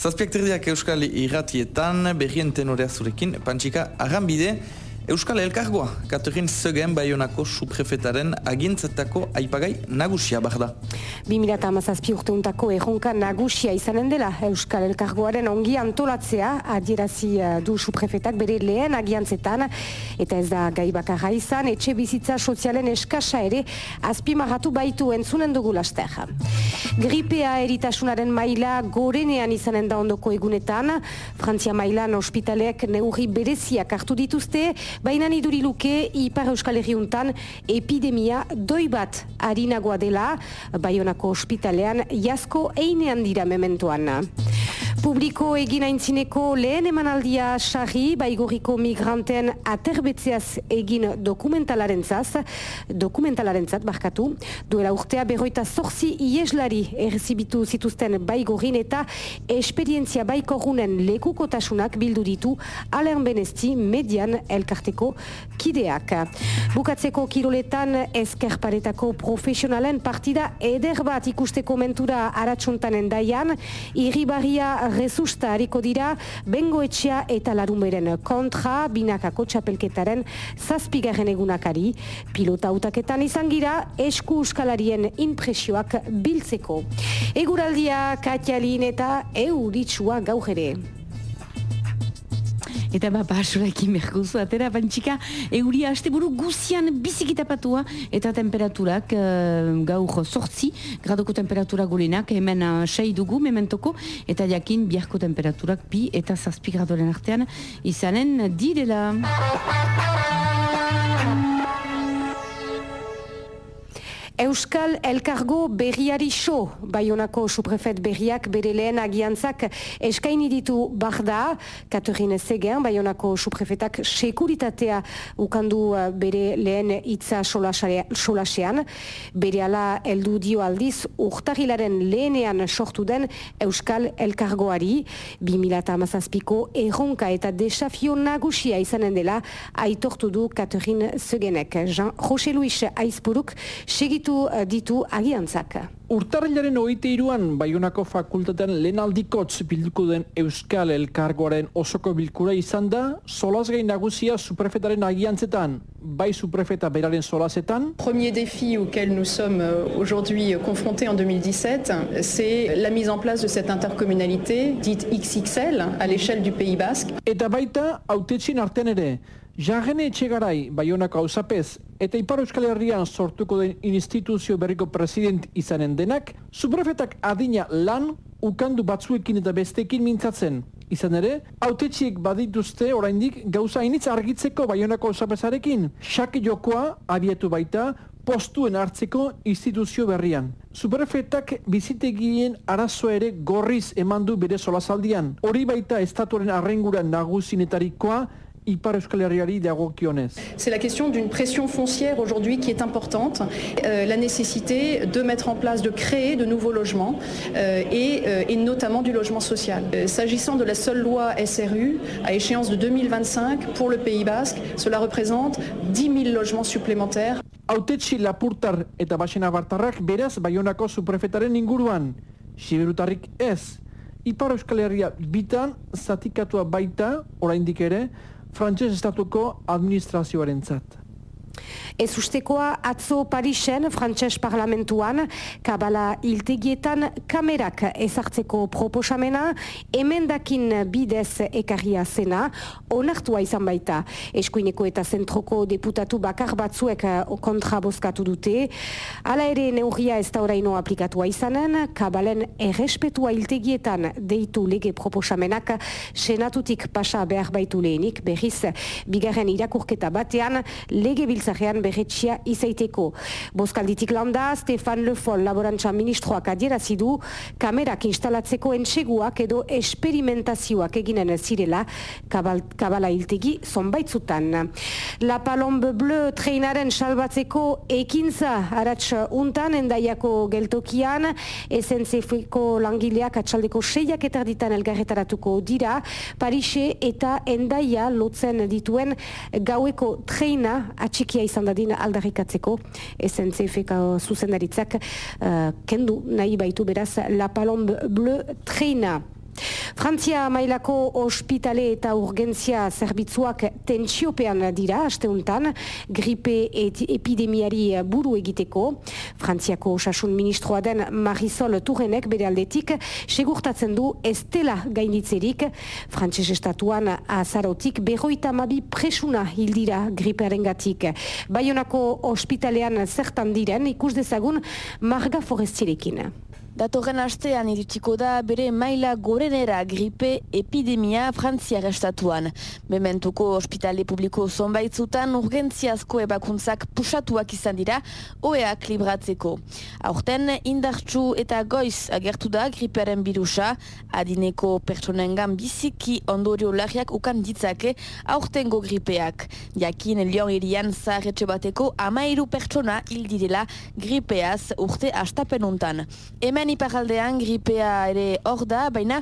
Zazpiak terdiak Euskal irratietan, berrien tenorea zurekin, Pantxika, agambide, Euskal Elkargoa, Katerin Zegen Bayonako suprefetaren agintzetako aipagai nagusia bar da. 2008 urteuntako erronka nagusia izanen dela Euskal Elkargoaren ongi antolatzea adierazi eh, du suprefetak bere lehen agiantzetan eta ez da gai bakarra izan etxe bizitza sozialen eskasa ere azpimarratu baitu entzunen dugu laster. Gripea eritasunaren maila gorenean izanen da ondoko egunetan, Frantzia mailan ospitaleak neurri bereziak hartu dituzte, baina niduri luke Ipar Euskal Herriuntan epidemia doi bat harinagoa dela, Baionako ospitalean jasko einean dira mementuan. Publiko egin aintzineko lehen emanaldia sarri, baigoriko migranten aterbetzeaz egin dokumentalaren zaz, dokumentalaren zat, barkatu, duela urtea berroita zorzi ieslari errezibitu zituzten baigorin eta esperientzia baikorunen lekukotasunak bildu ditu alen benesti median elkarteko kideak. Bukatzeko kiroletan eskerparetako profesionalen partida eder bat ikusteko mentura aratsuntanen daian, irribarria rezusta hariko dira bengoetxea eta larumeren kontra binakako txapelketaren zazpigarren egunakari. Pilota utaketan izan gira esku uskalarien impresioak biltzeko. Eguraldia katialin eta euritsua gaujere. Eta ba, basurakin merkuzu, atera bantxika, euria haste buru guzian bizikitapatua eta temperaturak uh, gaur sortzi, gradoko temperatura gulenak, hemen uh, sei dugu, mementoko, eta jakin biarko temperaturak bi eta zazpi gradoren artean izanen direla. Euskal Elkargo berriari so, Bayonako suprefet berriak bere lehen agiantzak eskaini ditu barda, Katerine Zegen, Bayonako suprefetak sekuritatea ukandu uh, bere lehen itza solasean, bere ala eldu dio aldiz urtahilaren lehenean sortu den Euskal Elkargoari, 2008ko erronka eta desafio nagusia izanen dela aitortu du Katerine Zegenek. Jean-José Luis Aizpuruk segitu ditu, eh, ditu agiantzak. Urtarrilaren oite iruan, Baionako fakultatean lehen aldikotz bilduko den Euskal Elkargoaren osoko bilkura izan da, solaz nagusia suprefetaren agiantzetan, bai suprefeta beraren solazetan. Premier défi auquel nous sommes euh, aujourd'hui confrontés en 2017, c'est la mise en place de cette intercommunalité, dite XXL, à l'échelle du Pays Basque. Eta baita, autetxin artean ere, Jarrene etxegarai, Baionako hausapez, eta Ipar Euskal Herrian sortuko den instituzio berriko president izanen denak, suprefetak adina lan ukandu batzuekin eta bestekin mintzatzen. Izan ere, autetxiek badituzte oraindik gauza initz argitzeko Baionako hausapezarekin, xake jokoa abietu baita postuen hartzeko instituzio berrian. Suprefetak bizitegien arazo ere gorriz emandu bere solazaldian. Hori baita estatuaren arrenguran nagusinetarikoa C'est la question d'une pression foncière aujourd'hui qui est importante, euh, la nécessité de mettre en place, de créer de nouveaux logements euh, et, euh, et, notamment du logement social. S'agissant de la seule loi SRU, à échéance de 2025 pour le Pays Basque, cela représente 10 000 logements supplémentaires. Autetxi lapurtar eta basena bartarrak beraz Baionako suprefetaren inguruan. Siberutarrik ez. Ipar Euskal Herria bitan zatikatua baita, oraindik ere, frantses estatuko administrazioaren zat. Ez ustekoa atzo Parisen, frantses parlamentuan, kabala iltegietan kamerak ezartzeko proposamena, emendakin bidez ekarria zena, onartua izan baita. Eskuineko eta zentroko deputatu bakar batzuek eh, kontra bozkatu dute. Hala ere neurria ez da oraino aplikatua izanen, kabalen errespetua iltegietan deitu lege proposamenak senatutik pasa behar baitu lehenik, berriz, bigarren irakurketa batean, lege biltzarean berretxia izaiteko. Boskalditik landa, Stefan Le Foll laborantza ministroak adierazidu, kamerak instalatzeko entseguak edo esperimentazioak eginen zirela kabal, kabala iltegi zonbaitzutan. La Palombe Bleu treinaren salbatzeko ekintza aratz untan endaiako geltokian, esentzefiko langileak atxaldeko seiak etarditan elgarretaratuko dira, Parise eta endaia lotzen dituen gaueko treina atxikia izan dadin aldarrikatzeko SNCF zuzendaritzak uh, kendu nahi baitu beraz La Palombe Bleu treina. Frantzia mailako ospitale eta urgentzia zerbitzuak tentsiopean dira, asteuntan, gripe et epidemiari buru egiteko. Frantziako osasun ministroa den Marisol Turrenek bere aldetik, segurtatzen du estela gainitzerik, Frantses estatuan azarotik berroita mabi presuna hildira gripearen gatik. Baionako ospitalean zertan diren ikus dezagun Marga Forestierekin. Datorren astean iritsiko da bere maila gorenera gripe epidemia frantziar estatuan. Mementuko ospitale publiko zonbaitzutan urgentziazko ebakuntzak pusatuak izan dira, oeak libratzeko. Aurten, indartsu eta goiz agertu da gripearen birusa, adineko pertsonengan biziki ondorio larriak ukan ditzake aurtengo gripeak. Jakin Lyon irian zaharretxe bateko amairu pertsona hildirela gripeaz urte astapenuntan. Hemen iparaldean gripea ere hor da, baina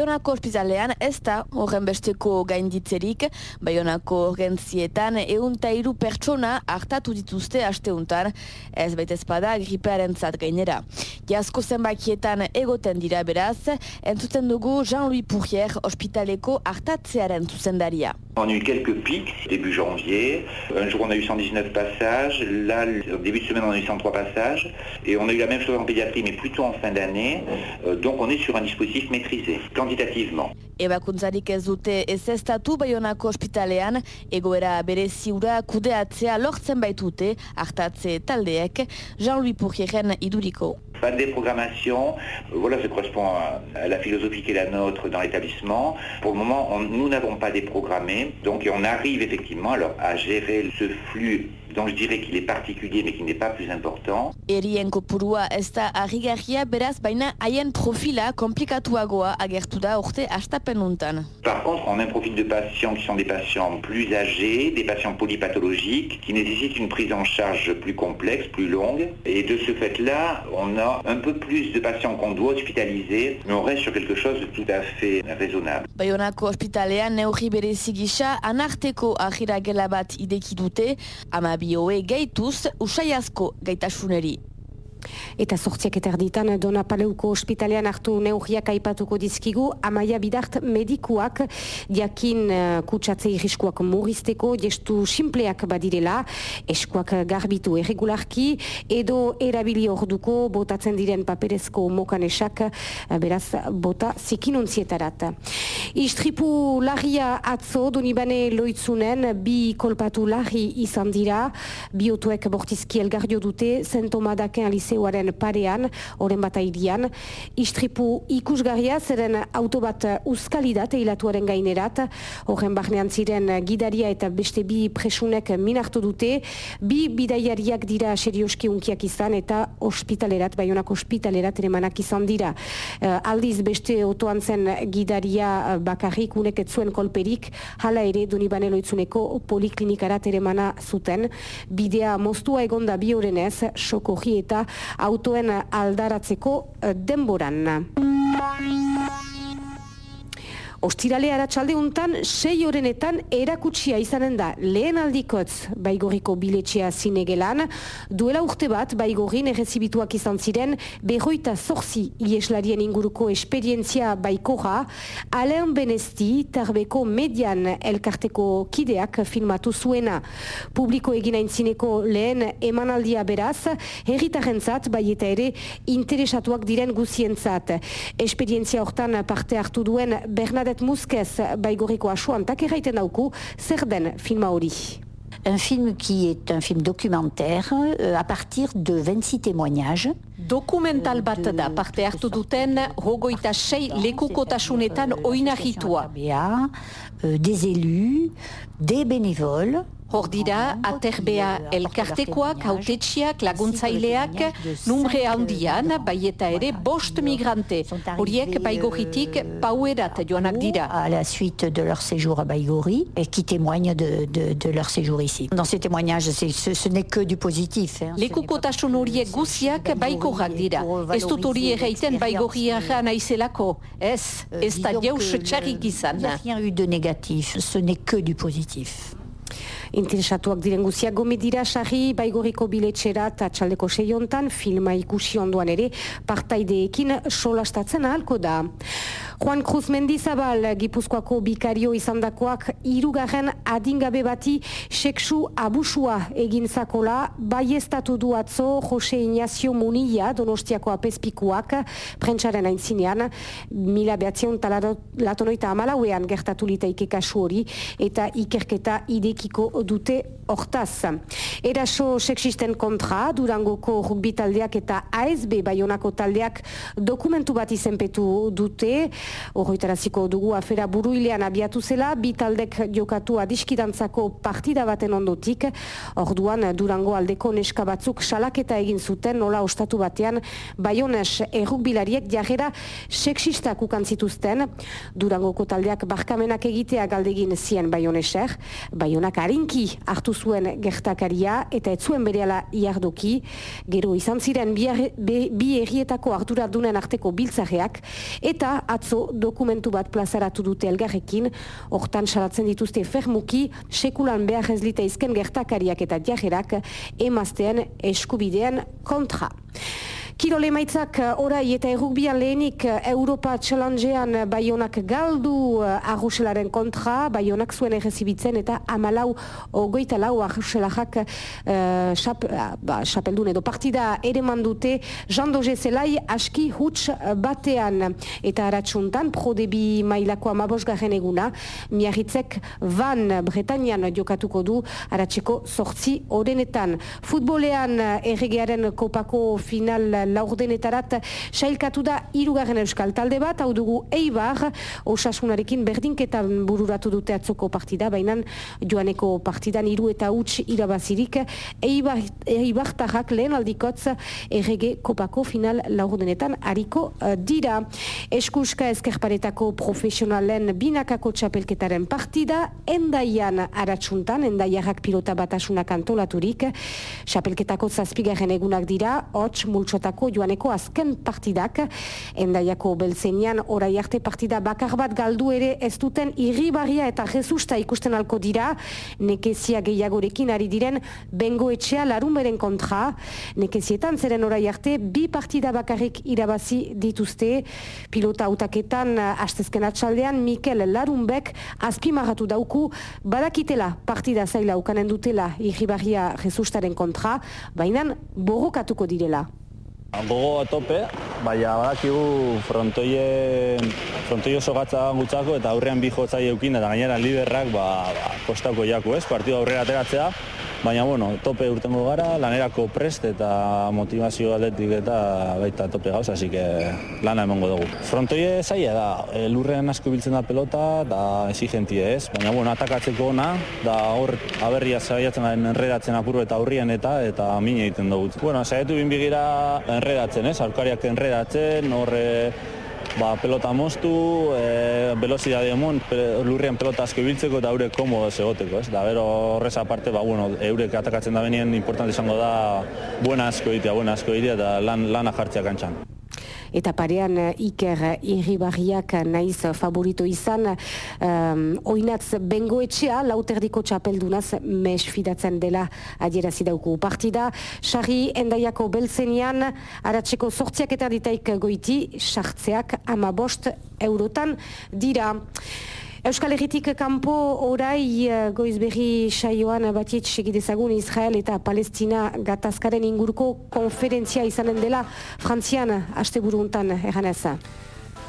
Bayonako ospitalean ez da horren besteko gainditzerik, Bayonako urgentzietan eunta iru pertsona hartatu dituzte asteuntan, ez baita espada gripearen zat gainera. Jasko zenbakietan egoten dira beraz, entzuten dugu Jean-Louis Pourrier ospitaleko hartatzearen zuzendaria. On a eu quelques pics début janvier. Un jour, on a eu 119 passages. Là, début de semaine, on a eu 103 passages. Et on a eu la même chose en pédiatrie, mais plutôt en fin d'année. Euh, donc, on est sur un dispositif maîtrisé, quantitativement. Ebakuntzarik ez dute egoera. Pas de déprogrammation, voilà, ça correspond à la philosophie qui est la nôtre dans l'établissement. Pour le moment, nous n'avons pas déprogrammé, donc on arrive effectivement à gérer ce flux donc je dirais qu'il est particulier mais qui n'est pas plus important. Erien kopurua ez da harrigarria beraz baina haien profila komplikatuagoa agertu da urte astapenuntan. Par contre, on a un profil de patients qui sont des patients plus âgés, des patients polypathologiques, qui nécessitent une prise en charge plus complexe, plus longue. Et de ce fait-là, on a un peu plus de patients qu'on doit hospitaliser, mais on reste sur quelque chose de tout à fait raisonnable. Bayonako ospitalean neurri berezi gisa anarteko ahira gela bat ideki dute, ama bioe gehituz usaiazko gaitasuneri. Eta sortziak eta erditan Dona Paleuko ospitalean hartu neurriak aipatuko dizkigu. Amaia bidart medikuak diakin uh, kutsatze irriskuak murrizteko gestu simpleak badirela. Eskuak garbitu erregularki edo erabili orduko botatzen diren paperezko mokanesak uh, beraz bota zikinunzietarat. Istripu larria atzo Donibane loitzunen bi kolpatu larri izan dira. Biotuek bortizki elgardio dute zentomadaken alize liseoaren parean, oren bat aidian, istripu ikusgarria zeren autobat uskalidat eilatuaren gainerat, horren barnean ziren gidaria eta beste bi presunek minartu dute, bi bidaiariak dira serioski unkiak izan eta ospitalerat, baionak ospitalerat ere manak izan dira. Uh, aldiz beste otoan zen gidaria bakarrik unek zuen kolperik, hala ere Donibane loitzuneko poliklinikarat ere mana zuten. Bidea moztua egonda bi horrenez, sokorri eta autoen aldaratzeko eh, denboran. Ostirale aratsalde untan, sei horenetan erakutsia izanen da lehen aldikotz baigoriko biletxea zinegelan, duela urte bat baigorin errezibituak izan ziren berroita zorzi ieslarien inguruko esperientzia baikora, alen benesti tarbeko median elkarteko kideak filmatu zuena. Publiko egina intzineko lehen emanaldia beraz, herritarrentzat bai eta ere interesatuak diren guzientzat. Esperientzia hortan parte hartu duen Bernadette Bernadette Muskez baigoriko asuantak erraiten dauku zer den filma hori. Un film qui est un film documentaire euh, à partir de 26 témoignages. Dokumental bat da parte hartu duten hogoita sei lekukotasunetan oinarritua. Euh, des élus, des bénévoles, Hor dira, aterbea elkartekoak, hautetxiak, laguntzaileak, numre handian, bai eta ere bost migrante. Horiek baigoritik pauerat joanak dira. À la suite de leur séjour à Baigori, et qui témoignent de, de, de leur séjour ici. Dans ces témoignages, ce, ce n'est que du positif. Hein. Lekukotasun horiek guziak baikorrak dira. Ez dut hori erraiten baigoriarra naizelako. Ez, ez da jaus txarrik izan. Il n'y a rien eu de négatif, ce n'est que du positif. Interesatuak diren guziak gome dira sarri baigoriko biletxera eta txaldeko seiontan filma ikusi onduan ere partaideekin solastatzen ahalko da. Juan Cruz Mendizabal, Gipuzkoako bikario izandakoak irugarren adingabe bati seksu abusua egin zakola, bai estatu du atzo Jose Ignacio Munilla, donostiako apespikuak, prentsaren aintzinean, mila behatzion talatonoita amalauean gertatu litaike kasu hori, eta ikerketa idekiko dute hortaz. Eraso seksisten kontra, Durangoko rugbi taldeak eta ASB Bayonako taldeak dokumentu bat izenpetu dute, Horroitaraziko dugu afera buruilean abiatu zela, bi taldek jokatu adiskidantzako partida baten ondotik, orduan Durango aldeko neska batzuk salaketa egin zuten nola ostatu batean, baiones errukbilariek jarrera seksistak ukan zituzten, Durangoko taldeak barkamenak egitea galdegin zien baioneser, baionak harinki hartu zuen gertakaria eta ez zuen bereala iardoki, gero izan ziren bi errietako arduradunen arteko biltzareak, eta atzo dokumentu bat plazaratu dute elgarrekin, hortan salatzen dituzte fermuki, sekulan behar ez lita izken gertakariak eta diajerak emaztean eskubidean kontra. Kirole maitzak eh, orai eta errukbian lehenik eh, Europa Challengean baionak galdu eh, arruxelaren kontra, baionak zuen errezibitzen eta amalau ogoita lau arruxelajak uh, xap, ba, xapeldun edo partida ere mandute jandoze zelai aski huts batean eta aratsuntan prodebi mailako amabos garen eguna miarritzek van Bretañan jokatuko du aratzeko sortzi orenetan. Futbolean erregearen kopako final laurdenetarat sailkatu da irugarren euskal talde bat, hau dugu eibar, osasunarekin berdinketan bururatu dute atzoko partida, baina joaneko partidan iru eta huts irabazirik, eibar, eibar tarrak lehen aldikotz errege kopako final laurdenetan hariko uh, dira. Eskuska ezkerparetako profesionalen binakako txapelketaren partida, endaian aratsuntan, endaiarrak pilota batasunak antolaturik, txapelketako zazpigarren egunak dira, hots multsotako joaneko azken partidak. Endaiako belzenian orai arte partida bakar bat galdu ere ez duten irribarria eta jesusta ikusten alko dira. Nekezia gehiagorekin ari diren bengo etxea larun beren kontra. Nekezietan zeren orai arte bi partida bakarrik irabazi dituzte. Pilota autaketan hastezken atxaldean Mikel Larunbek azpimarratu dauku badakitela partida zaila ukanen dutela irribarria jesustaren kontra, bainan borrokatuko direla. Gogo atope, baina badakigu frontoie, frontoie oso gatza gutzako eta aurrean bi jotzai eukin eta gainera liberrak ba, ba, kostako jaku ez, partidu aurrera ateratzea, Baina, bueno, tope urtengo gara, lanerako prest eta motivazio aldetik eta baita tope gauz, hasi que lana emongo dugu. Frontoie zaila da, lurrean asko biltzen da pelota, da exigentie ez, baina, bueno, atakatzeko ona, da hor aberria zaiatzen da enredatzen apuru eta aurrian eta eta mine egiten dugu. Bueno, zaiatu binbigira enredatzen ez, aurkariak enredatzen, horre ba, pelota moztu, e, velozidade emon, lurrian pelota asko ibiltzeko eta haure komodo egoteko, ez? Da, bero horrez aparte, ba, bueno, eurek atakatzen da benien, importante izango da, buena asko egitea, buena asko egitea, eta lan, lana jartzea kantxan eta parean eh, Iker Irribarriak naiz favorito izan. Um, oinatz bengoetxea lauterdiko txapeldunaz mes fidatzen dela adierazi dauku partida. Sarri endaiako belzenian aratzeko sortziak eta ditaik goiti sartzeak ama eurotan dira Euskal Herritik kanpo orai eh, goiz berri saioan batiet segidezagun Israel eta Palestina gatazkaren inguruko konferentzia izanen dela Frantzian haste buruntan erganeza.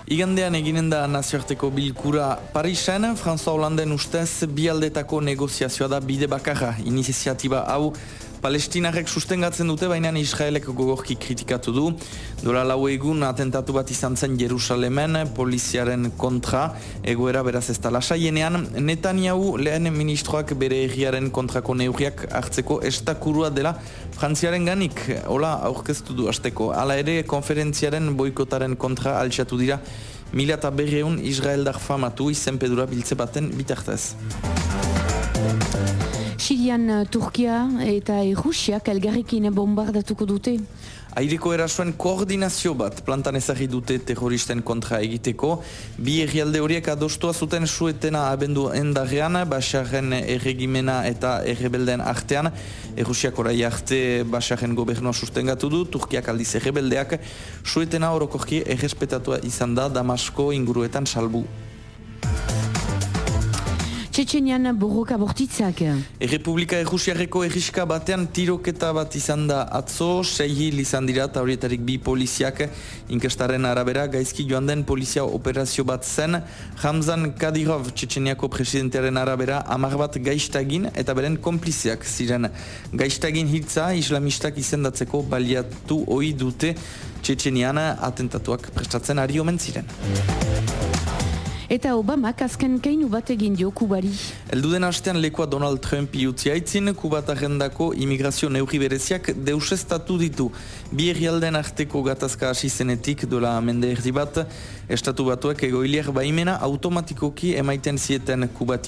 Igandean eginen da nazioarteko bilkura Parisen, François Hollanden ustez bialdetako negoziazioa da bide bakarra iniziatiba hau Palestinarek sustengatzen dute, baina Israelek gogorki kritikatu du. Dora lau egun atentatu bat izan zen Jerusalemen, poliziaren kontra, egoera beraz ez talasa. Jenean, Netanyahu lehen ministroak bere egiaren kontrako neurriak hartzeko estakurua dela Frantziaren ganik, hola aurkeztu du azteko. Hala ere, konferentziaren boikotaren kontra altxatu dira mila eta berreun Israeldar famatu izenpedura biltze baten bitartez. Sirian uh, Turkia eta Rusiak elgarrekin bombardatuko dute? Aireko erasoen koordinazio bat plantan ezagri dute terroristen kontra egiteko. Bi errialde horiek adostua zuten suetena abendu endarrean, Basaren erregimena eta errebelden artean. Errusiak orai arte Basaren gobernua sustengatu du, Turkiak aldiz errebeldeak, suetena orokorki errespetatua izan da Damasko inguruetan salbu. Txetxenian borroka bortitzak. Errepublika Errusiarreko erriska batean tiroketa bat izan da atzo, sei hil izan dira eta horietarik bi poliziak inkestaren arabera gaizki joan den polizia operazio bat zen. Hamzan Kadirov Txetxeniako presidentearen arabera amar bat gaiztagin eta beren kompliziak ziren. Gaiztagin hitza islamistak izendatzeko baliatu ohi dute Txetxenian atentatuak prestatzen ari omen ziren. Eta Obamak azken keinu bat egin dio Kubari. Elduden hastean lekoa Donald Trump iutzi haitzin, Kubat agendako imigrazio neurri bereziak deusestatu ditu. Bi errialden arteko gatazka hasi zenetik dola mende erdi bat, estatu batuak egoiliak baimena automatikoki emaiten zieten Kubati